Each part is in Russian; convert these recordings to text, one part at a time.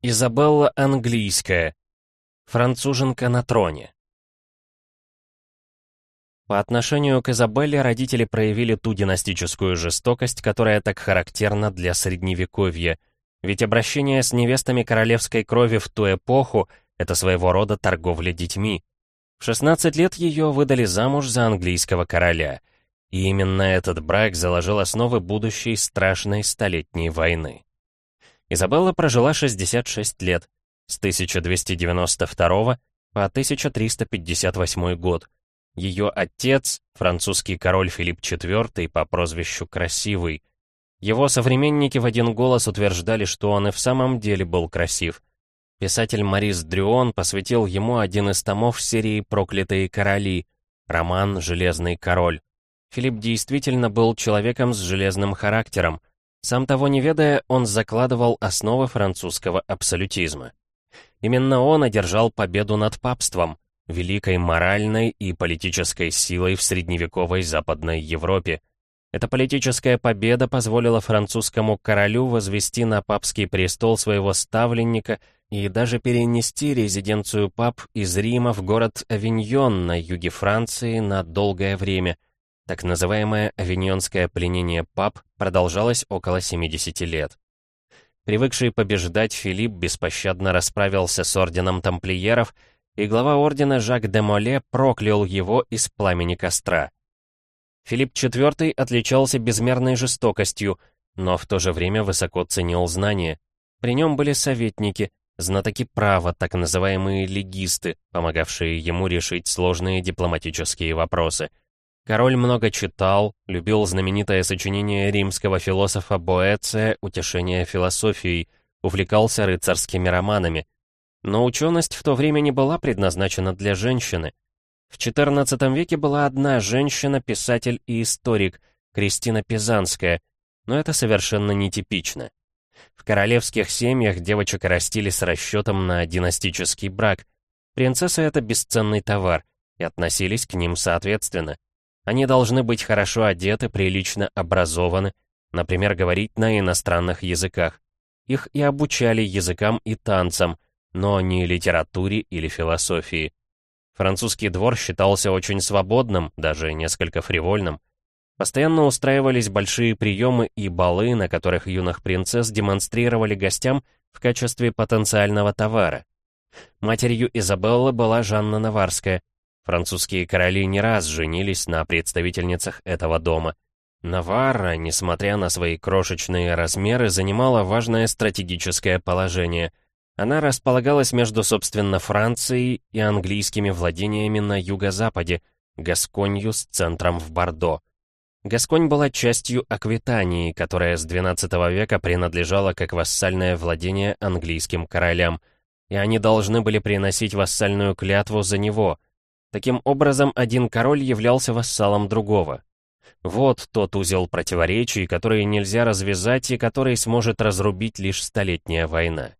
Изабелла Английская. Француженка на троне. По отношению к Изабелле родители проявили ту династическую жестокость, которая так характерна для Средневековья, ведь обращение с невестами королевской крови в ту эпоху — это своего рода торговля детьми. В 16 лет ее выдали замуж за английского короля, и именно этот брак заложил основы будущей страшной столетней войны. Изабелла прожила 66 лет, с 1292 по 1358 год. Ее отец, французский король Филипп IV по прозвищу Красивый. Его современники в один голос утверждали, что он и в самом деле был красив. Писатель Марис Дрюон посвятил ему один из томов серии «Проклятые короли», роман «Железный король». Филипп действительно был человеком с железным характером, сам того не ведая, он закладывал основы французского абсолютизма. Именно он одержал победу над папством, великой моральной и политической силой в средневековой Западной Европе. Эта политическая победа позволила французскому королю возвести на папский престол своего ставленника и даже перенести резиденцию пап из Рима в город Авиньон на юге Франции на долгое время – так называемое авиньонское пленение пап продолжалось около 70 лет. Привыкший побеждать, Филипп беспощадно расправился с орденом тамплиеров, и глава ордена Жак де Моле проклял его из пламени костра. Филипп IV отличался безмерной жестокостью, но в то же время высоко ценил знания. При нем были советники, знатоки права, так называемые легисты, помогавшие ему решить сложные дипломатические вопросы — Король много читал, любил знаменитое сочинение римского философа Боэция «Утешение философией», увлекался рыцарскими романами. Но ученость в то время не была предназначена для женщины. В XIV веке была одна женщина, писатель и историк, Кристина Пизанская, но это совершенно нетипично. В королевских семьях девочек растили с расчетом на династический брак. Принцессы — это бесценный товар, и относились к ним соответственно. Они должны быть хорошо одеты, прилично образованы, например, говорить на иностранных языках. Их и обучали языкам и танцам, но не литературе или философии. Французский двор считался очень свободным, даже несколько фривольным. Постоянно устраивались большие приемы и балы, на которых юных принцесс демонстрировали гостям в качестве потенциального товара. Матерью Изабеллы была Жанна Наварская, Французские короли не раз женились на представительницах этого дома. Наварра, несмотря на свои крошечные размеры, занимала важное стратегическое положение. Она располагалась между, собственно, Францией и английскими владениями на юго-западе, Гасконью с центром в Бордо. Гасконь была частью Аквитании, которая с XII века принадлежала как вассальное владение английским королям, и они должны были приносить вассальную клятву за него — Таким образом, один король являлся вассалом другого. Вот тот узел противоречий, который нельзя развязать и который сможет разрубить лишь столетняя война.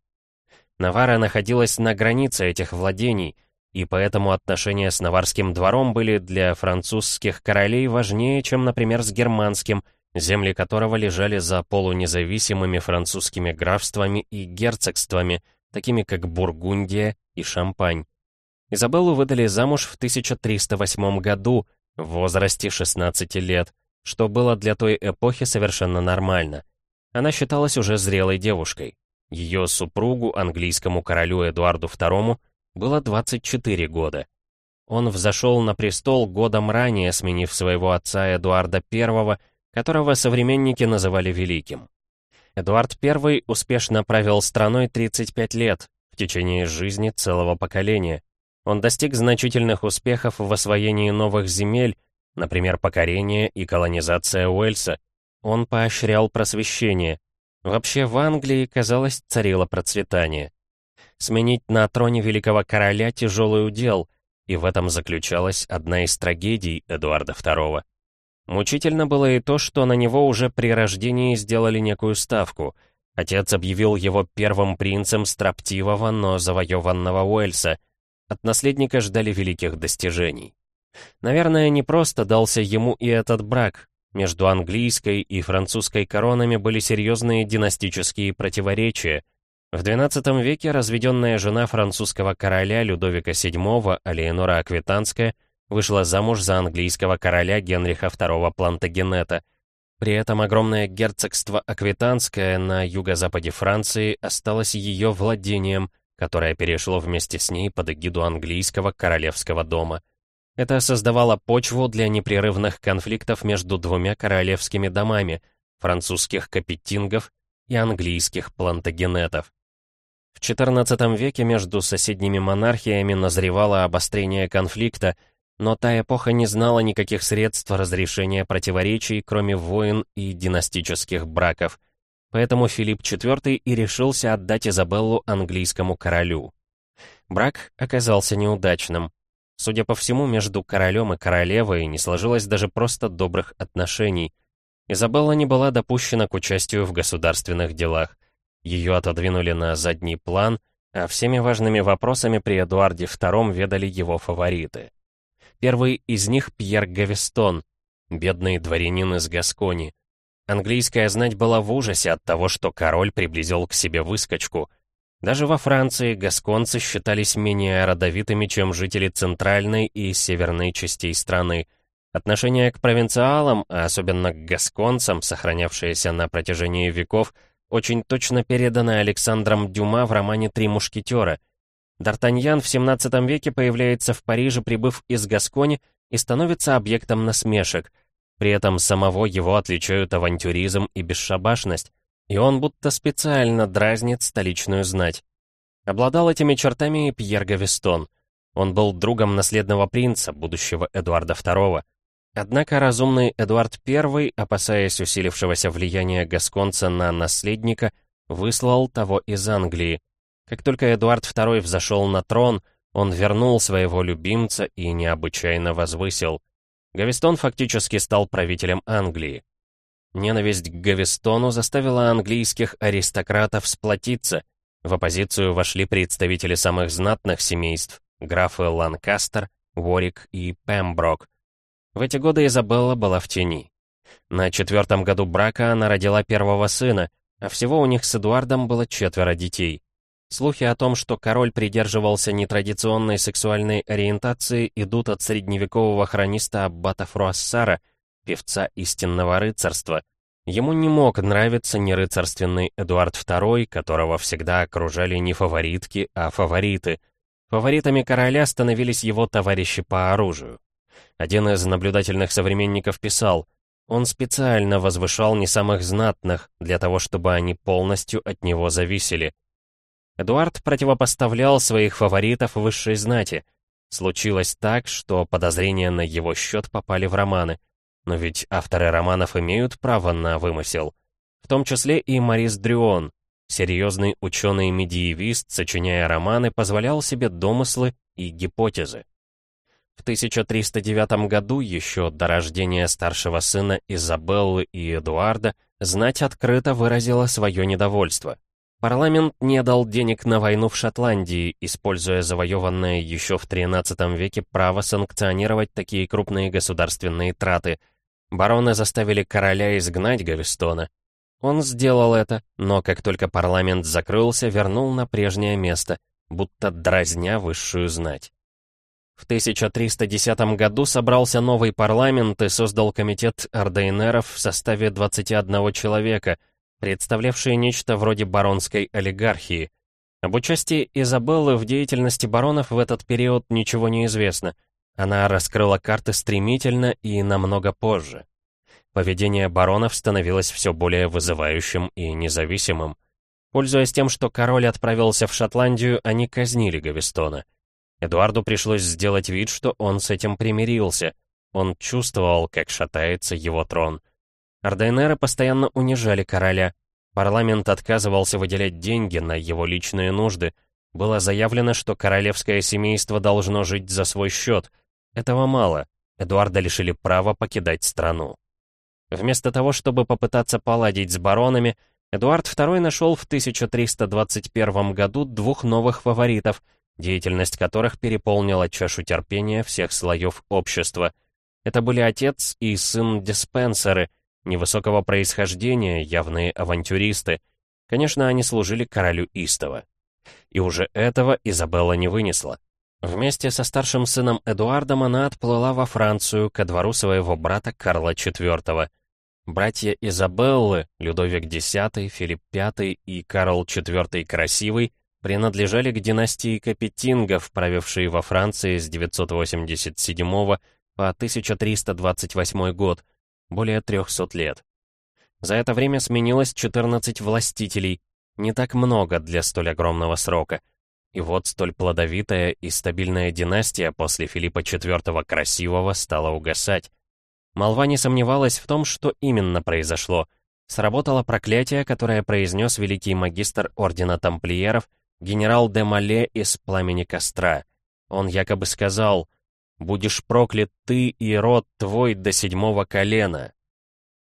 Навара находилась на границе этих владений, и поэтому отношения с наварским двором были для французских королей важнее, чем, например, с германским, земли которого лежали за полунезависимыми французскими графствами и герцогствами, такими как Бургундия и Шампань. Изабеллу выдали замуж в 1308 году, в возрасте 16 лет, что было для той эпохи совершенно нормально. Она считалась уже зрелой девушкой. Ее супругу, английскому королю Эдуарду II, было 24 года. Он взошел на престол годом ранее, сменив своего отца Эдуарда I, которого современники называли Великим. Эдуард I успешно правил страной 35 лет, в течение жизни целого поколения. Он достиг значительных успехов в освоении новых земель, например, покорение и колонизация Уэльса. Он поощрял просвещение. Вообще в Англии, казалось, царило процветание. Сменить на троне великого короля тяжелый удел, и в этом заключалась одна из трагедий Эдуарда II. Мучительно было и то, что на него уже при рождении сделали некую ставку. Отец объявил его первым принцем строптивого, но завоеванного Уэльса — от наследника ждали великих достижений. Наверное, не просто дался ему и этот брак. Между английской и французской коронами были серьезные династические противоречия. В XII веке разведенная жена французского короля Людовика VII, Алеонора Аквитанская, вышла замуж за английского короля Генриха II Плантагенета. При этом огромное герцогство Аквитанское на юго-западе Франции осталось ее владением, которое перешло вместе с ней под эгиду английского королевского дома. Это создавало почву для непрерывных конфликтов между двумя королевскими домами — французских капетингов и английских плантагенетов. В XIV веке между соседними монархиями назревало обострение конфликта, но та эпоха не знала никаких средств разрешения противоречий, кроме войн и династических браков. Поэтому Филипп IV и решился отдать Изабеллу английскому королю. Брак оказался неудачным. Судя по всему, между королем и королевой не сложилось даже просто добрых отношений. Изабелла не была допущена к участию в государственных делах. Ее отодвинули на задний план, а всеми важными вопросами при Эдуарде II ведали его фавориты. Первый из них Пьер Гавестон, бедный дворянин из Гаскони. Английская знать была в ужасе от того, что король приблизил к себе выскочку. Даже во Франции гасконцы считались менее родовитыми, чем жители центральной и северной частей страны. Отношение к провинциалам, а особенно к гасконцам, сохранявшееся на протяжении веков, очень точно передано Александром Дюма в романе «Три мушкетера». Д'Артаньян в 17 веке появляется в Париже, прибыв из Гаскони, и становится объектом насмешек. При этом самого его отличают авантюризм и бесшабашность, и он будто специально дразнит столичную знать. Обладал этими чертами и Пьер Гавестон. Он был другом наследного принца, будущего Эдуарда II. Однако разумный Эдуард I, опасаясь усилившегося влияния гасконца на наследника, выслал того из Англии. Как только Эдуард II взошел на трон, он вернул своего любимца и необычайно возвысил. Гавестон фактически стал правителем Англии. Ненависть к Гавестону заставила английских аристократов сплотиться. В оппозицию вошли представители самых знатных семейств — графы Ланкастер, Ворик и Пемброк — в эти годы Изабелла была в тени. На четвертом году брака она родила первого сына, а всего у них с Эдуардом было четверо детей. Слухи о том, что король придерживался нетрадиционной сексуальной ориентации, идут от средневекового хрониста Аббата Фруассара, певца истинного рыцарства. Ему не мог нравиться нерыцарственный Эдуард II, которого всегда окружали не фаворитки, а фавориты. Фаворитами короля становились его товарищи по оружию. Один из наблюдательных современников писал, он специально возвышал не самых знатных, для того, чтобы они полностью от него зависели. Эдуард противопоставлял своих фаворитов высшей знати. Случилось так, что подозрения на его счет попали в романы. Но ведь авторы романов имеют право на вымысел. В том числе и Марис Дрюон, серьезный ученый-медиевист, сочиняя романы, позволял себе домыслы и гипотезы. В 1309 году, еще до рождения старшего сына Изабеллы и Эдуарда, знать открыто выразила свое недовольство. Парламент не дал денег на войну в Шотландии, используя завоеванное еще в XIII веке право санкционировать такие крупные государственные траты. Бароны заставили короля изгнать Гавестона. Он сделал это, но как только парламент закрылся, вернул на прежнее место, будто дразня высшую знать. В 1310 году собрался новый парламент и создал комитет ордейнеров в составе 21 человека, представлявший нечто вроде баронской олигархии. Об участии Изабеллы в деятельности баронов в этот период ничего не известно. Она раскрыла карты стремительно и намного позже. Поведение баронов становилось все более вызывающим и независимым. Пользуясь тем, что король отправился в Шотландию, они казнили Гавестона. Эдуарду пришлось сделать вид, что он с этим примирился. Он чувствовал, как шатается его трон. Ордейнеры постоянно унижали короля. Парламент отказывался выделять деньги на его личные нужды. Было заявлено, что королевское семейство должно жить за свой счет. Этого мало. Эдуарда лишили права покидать страну. Вместо того, чтобы попытаться поладить с баронами, Эдуард II нашел в 1321 году двух новых фаворитов — деятельность которых переполнила чашу терпения всех слоев общества. Это были отец и сын диспенсеры, невысокого происхождения, явные авантюристы. Конечно, они служили королю Истова. И уже этого Изабелла не вынесла. Вместе со старшим сыном Эдуардом она отплыла во Францию ко двору своего брата Карла IV. Братья Изабеллы, Людовик X, Филипп V и Карл IV Красивый, принадлежали к династии Капетингов, правившей во Франции с 987 по 1328 год, более 300 лет. За это время сменилось 14 властителей, не так много для столь огромного срока. И вот столь плодовитая и стабильная династия после Филиппа IV Красивого стала угасать. Молва не сомневалась в том, что именно произошло. Сработало проклятие, которое произнес великий магистр Ордена Тамплиеров, генерал де Мале из Пламени Костра. Он якобы сказал «Будешь проклят ты и род твой до седьмого колена».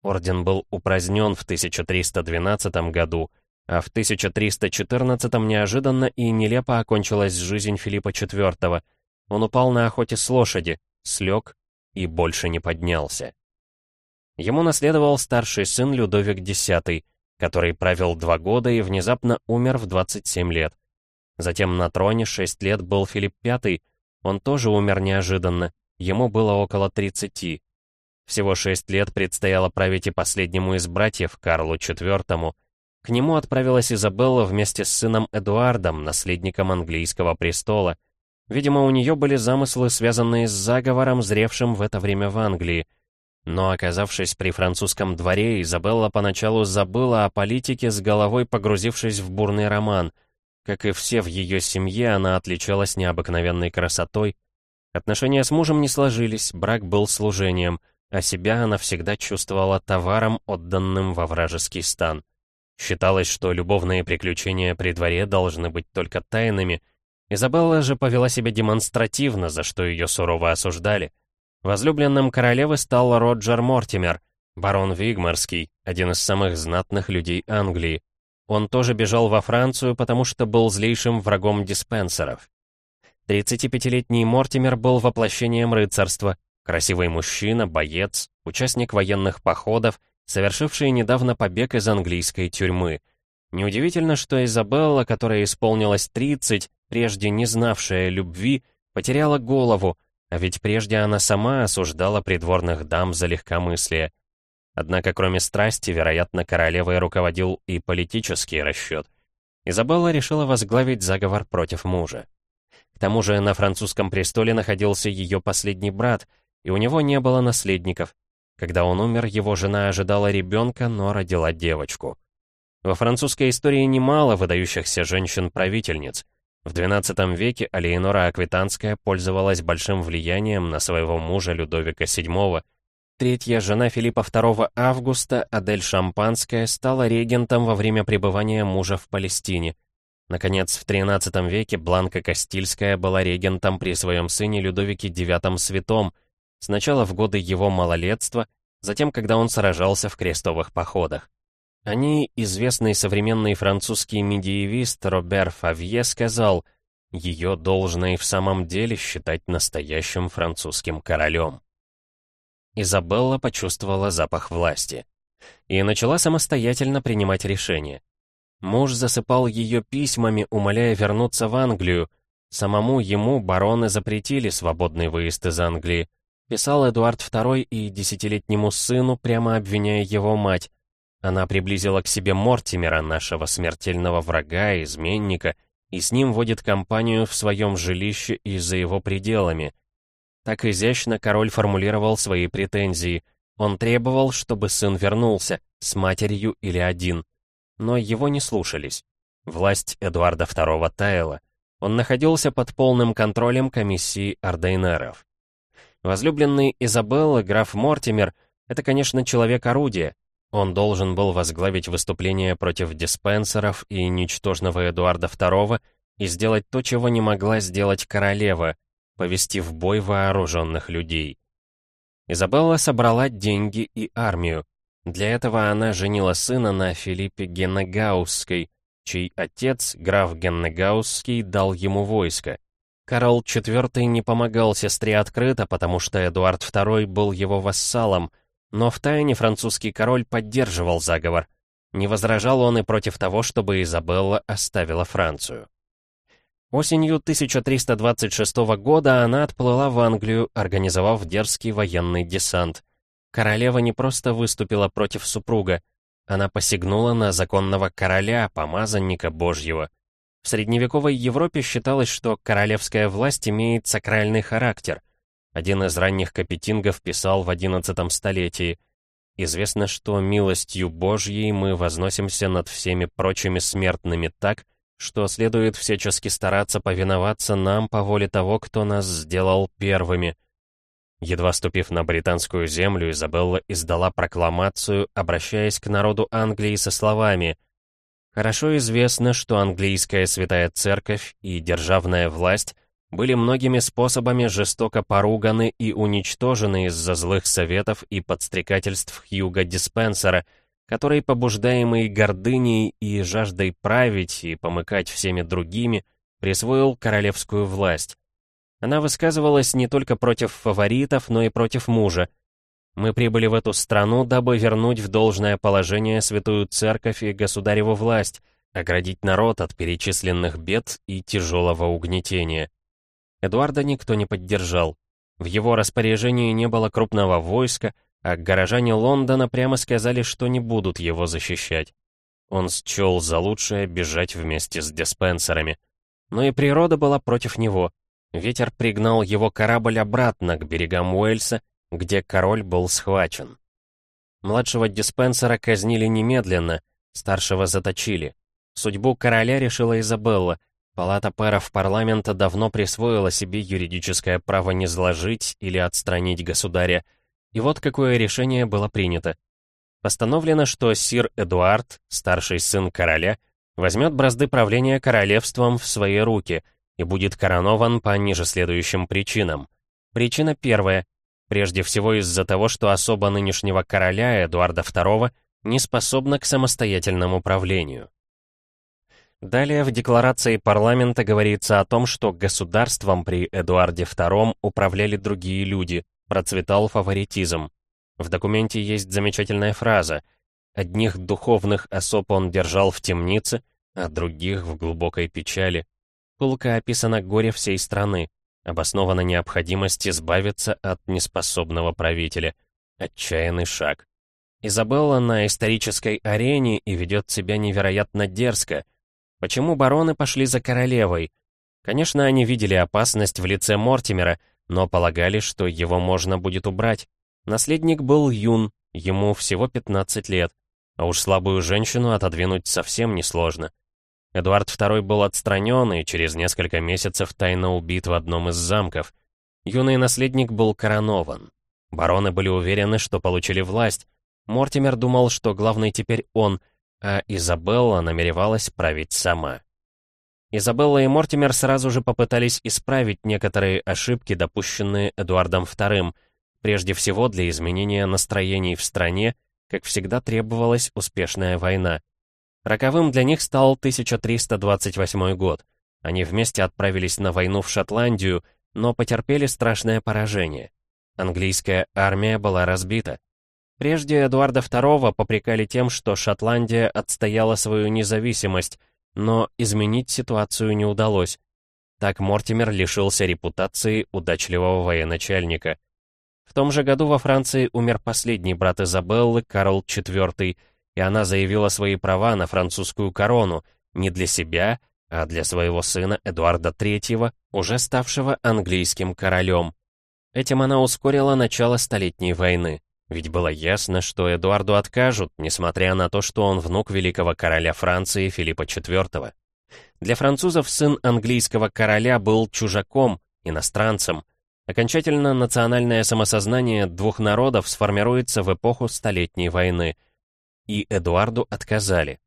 Орден был упразднен в 1312 году, а в 1314 неожиданно и нелепо окончилась жизнь Филиппа IV. Он упал на охоте с лошади, слег и больше не поднялся. Ему наследовал старший сын Людовик X, который правил два года и внезапно умер в 27 лет. Затем на троне 6 лет был Филипп V, он тоже умер неожиданно, ему было около 30. Всего 6 лет предстояло править и последнему из братьев, Карлу IV, к нему отправилась Изабелла вместе с сыном Эдуардом, наследником английского престола. Видимо, у нее были замыслы, связанные с заговором, зревшим в это время в Англии. Но, оказавшись при французском дворе, Изабелла поначалу забыла о политике, с головой погрузившись в бурный роман. Как и все в ее семье, она отличалась необыкновенной красотой. Отношения с мужем не сложились, брак был служением, а себя она всегда чувствовала товаром, отданным во вражеский стан. Считалось, что любовные приключения при дворе должны быть только тайными. Изабелла же повела себя демонстративно, за что ее сурово осуждали. Возлюбленным королевы стал Роджер Мортимер, барон Вигмарский, один из самых знатных людей Англии. Он тоже бежал во Францию, потому что был злейшим врагом диспенсеров. 35-летний Мортимер был воплощением рыцарства, красивый мужчина, боец, участник военных походов, совершивший недавно побег из английской тюрьмы. Неудивительно, что Изабелла, которая исполнилась 30, прежде не знавшая любви, потеряла голову, а ведь прежде она сама осуждала придворных дам за легкомыслие. Однако, кроме страсти, вероятно, королевой руководил и политический расчет. Изабелла решила возглавить заговор против мужа. К тому же на французском престоле находился ее последний брат, и у него не было наследников, когда он умер, его жена ожидала ребенка, но родила девочку. Во французской истории немало выдающихся женщин-правительниц. В XII веке Алеинора Аквитанская пользовалась большим влиянием на своего мужа Людовика VII. Третья жена Филиппа II Августа, Адель Шампанская, стала регентом во время пребывания мужа в Палестине. Наконец, в XIII веке Бланка Кастильская была регентом при своем сыне Людовике IX Святом – Сначала в годы его малолетства, затем, когда он сражался в крестовых походах. О ней известный современный французский медиевист Робер Фавье сказал, ее должно и в самом деле считать настоящим французским королем. Изабелла почувствовала запах власти и начала самостоятельно принимать решения. Муж засыпал ее письмами, умоляя вернуться в Англию. Самому ему бароны запретили свободный выезд из Англии, Писал Эдуард II и десятилетнему сыну, прямо обвиняя его мать. Она приблизила к себе Мортимера, нашего смертельного врага, изменника, и с ним водит компанию в своем жилище и за его пределами. Так изящно король формулировал свои претензии. Он требовал, чтобы сын вернулся, с матерью или один. Но его не слушались. Власть Эдуарда II таяла. Он находился под полным контролем комиссии ордейнеров. Возлюбленный Изабеллы, граф Мортимер, это, конечно, человек-орудие. Он должен был возглавить выступление против диспенсеров и ничтожного Эдуарда II и сделать то, чего не могла сделать королева — повести в бой вооруженных людей. Изабелла собрала деньги и армию. Для этого она женила сына на Филиппе Геннегаусской, чей отец, граф Геннегаусский, дал ему войско. Карл IV не помогал сестре открыто, потому что Эдуард II был его вассалом, но втайне французский король поддерживал заговор. Не возражал он и против того, чтобы Изабелла оставила Францию. Осенью 1326 года она отплыла в Англию, организовав дерзкий военный десант. Королева не просто выступила против супруга, она посягнула на законного короля, помазанника Божьего. В средневековой Европе считалось, что королевская власть имеет сакральный характер. Один из ранних капетингов писал в XI столетии «Известно, что милостью Божьей мы возносимся над всеми прочими смертными так, что следует всячески стараться повиноваться нам по воле того, кто нас сделал первыми. Едва ступив на британскую землю, Изабелла издала прокламацию, обращаясь к народу Англии со словами «Хорошо известно, что английская святая церковь и державная власть были многими способами жестоко поруганы и уничтожены из-за злых советов и подстрекательств Хьюга Диспенсера, который, побуждаемый гордыней и жаждой править и помыкать всеми другими, присвоил королевскую власть. Она высказывалась не только против фаворитов, но и против мужа. Мы прибыли в эту страну, дабы вернуть в должное положение святую церковь и государеву власть, оградить народ от перечисленных бед и тяжелого угнетения. Эдуарда никто не поддержал. В его распоряжении не было крупного войска, а горожане Лондона прямо сказали, что не будут его защищать. Он счел за лучшее бежать вместе с диспенсерами. Но и природа была против него — Ветер пригнал его корабль обратно к берегам Уэльса, где король был схвачен. Младшего диспенсера казнили немедленно, старшего заточили. Судьбу короля решила Изабелла. Палата пэров парламента давно присвоила себе юридическое право не сложить или отстранить государя. И вот какое решение было принято. Постановлено, что сир Эдуард, старший сын короля, возьмет бразды правления королевством в свои руки — и будет коронован по ниже следующим причинам. Причина первая. Прежде всего из-за того, что особо нынешнего короля Эдуарда II не способна к самостоятельному правлению. Далее в декларации парламента говорится о том, что государством при Эдуарде II управляли другие люди, процветал фаворитизм. В документе есть замечательная фраза «Одних духовных особ он держал в темнице, а других в глубокой печали». Пылко описано горе всей страны, обоснована необходимость избавиться от неспособного правителя. Отчаянный шаг. Изабелла на исторической арене и ведет себя невероятно дерзко. Почему бароны пошли за королевой? Конечно, они видели опасность в лице Мортимера, но полагали, что его можно будет убрать. Наследник был юн, ему всего 15 лет, а уж слабую женщину отодвинуть совсем несложно. Эдуард II был отстранен и через несколько месяцев тайно убит в одном из замков. Юный наследник был коронован. Бароны были уверены, что получили власть. Мортимер думал, что главный теперь он, а Изабелла намеревалась править сама. Изабелла и Мортимер сразу же попытались исправить некоторые ошибки, допущенные Эдуардом II. Прежде всего, для изменения настроений в стране, как всегда требовалась успешная война. Роковым для них стал 1328 год. Они вместе отправились на войну в Шотландию, но потерпели страшное поражение. Английская армия была разбита. Прежде Эдуарда II попрекали тем, что Шотландия отстояла свою независимость, но изменить ситуацию не удалось. Так Мортимер лишился репутации удачливого военачальника. В том же году во Франции умер последний брат Изабеллы, Карл IV, и она заявила свои права на французскую корону не для себя, а для своего сына Эдуарда III, уже ставшего английским королем. Этим она ускорила начало Столетней войны, ведь было ясно, что Эдуарду откажут, несмотря на то, что он внук великого короля Франции Филиппа IV. Для французов сын английского короля был чужаком, иностранцем. Окончательно национальное самосознание двух народов сформируется в эпоху Столетней войны — и Эдуарду отказали.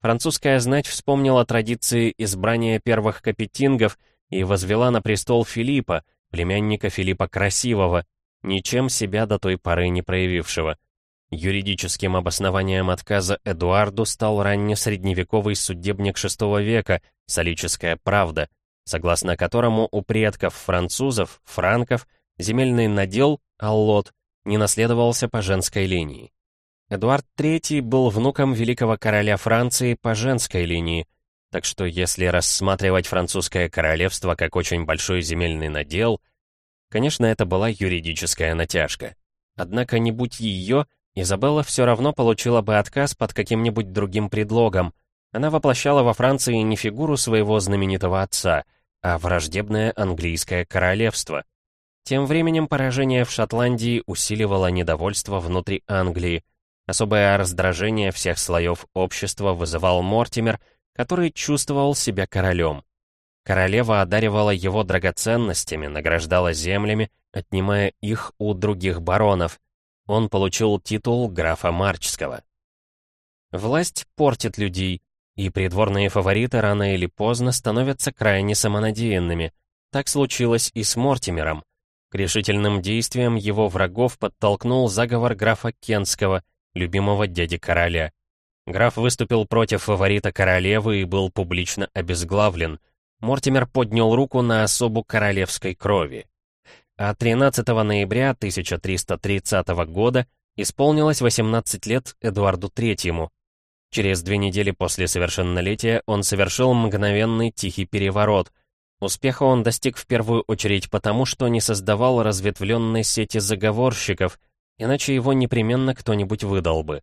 Французская знать вспомнила традиции избрания первых капетингов и возвела на престол Филиппа, племянника Филиппа Красивого, ничем себя до той поры не проявившего. Юридическим обоснованием отказа Эдуарду стал раннесредневековый судебник VI века «Солическая правда», согласно которому у предков французов, франков, земельный надел, аллот, не наследовался по женской линии. Эдуард III был внуком великого короля Франции по женской линии, так что если рассматривать французское королевство как очень большой земельный надел, конечно, это была юридическая натяжка. Однако не будь ее, Изабелла все равно получила бы отказ под каким-нибудь другим предлогом. Она воплощала во Франции не фигуру своего знаменитого отца, а враждебное английское королевство. Тем временем поражение в Шотландии усиливало недовольство внутри Англии. Особое раздражение всех слоев общества вызывал Мортимер, который чувствовал себя королем. Королева одаривала его драгоценностями, награждала землями, отнимая их у других баронов. Он получил титул графа Марчского. Власть портит людей, и придворные фавориты рано или поздно становятся крайне самонадеянными. Так случилось и с Мортимером. К решительным действиям его врагов подтолкнул заговор графа Кенского, любимого дяди короля. Граф выступил против фаворита королевы и был публично обезглавлен. Мортимер поднял руку на особу королевской крови. А 13 ноября 1330 года исполнилось 18 лет Эдуарду Третьему. Через две недели после совершеннолетия он совершил мгновенный тихий переворот. Успеха он достиг в первую очередь потому, что не создавал разветвленной сети заговорщиков, иначе его непременно кто-нибудь выдал бы.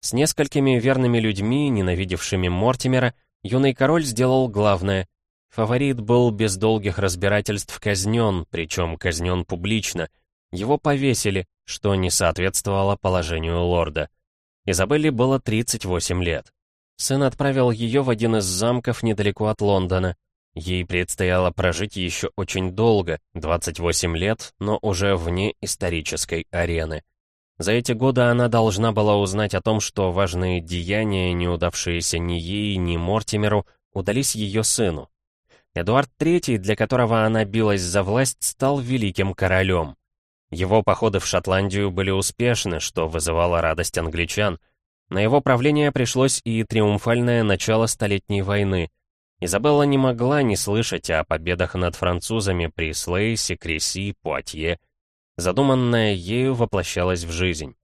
С несколькими верными людьми, ненавидевшими Мортимера, юный король сделал главное. Фаворит был без долгих разбирательств казнен, причем казнен публично. Его повесили, что не соответствовало положению лорда. Изабелле было 38 лет. Сын отправил ее в один из замков недалеко от Лондона. Ей предстояло прожить еще очень долго, 28 лет, но уже вне исторической арены. За эти годы она должна была узнать о том, что важные деяния, не удавшиеся ни ей, ни Мортимеру, удались ее сыну. Эдуард III, для которого она билась за власть, стал великим королем. Его походы в Шотландию были успешны, что вызывало радость англичан. На его правление пришлось и триумфальное начало Столетней войны. Изабелла не могла не слышать о победах над французами при Слейсе, Креси, Пуатье. Задуманное ею воплощалось в жизнь.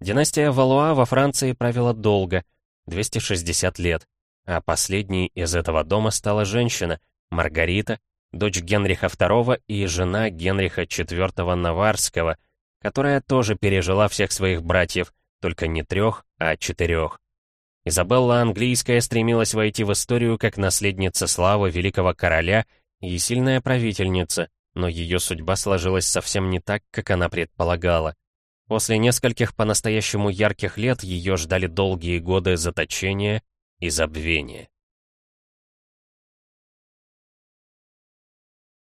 Династия Валуа во Франции правила долго, 260 лет, а последней из этого дома стала женщина, Маргарита, дочь Генриха II и жена Генриха IV Наварского, которая тоже пережила всех своих братьев, только не трех, а четырех. Изабелла Английская стремилась войти в историю как наследница славы великого короля и сильная правительница, но ее судьба сложилась совсем не так, как она предполагала. После нескольких по-настоящему ярких лет ее ждали долгие годы заточения и забвения.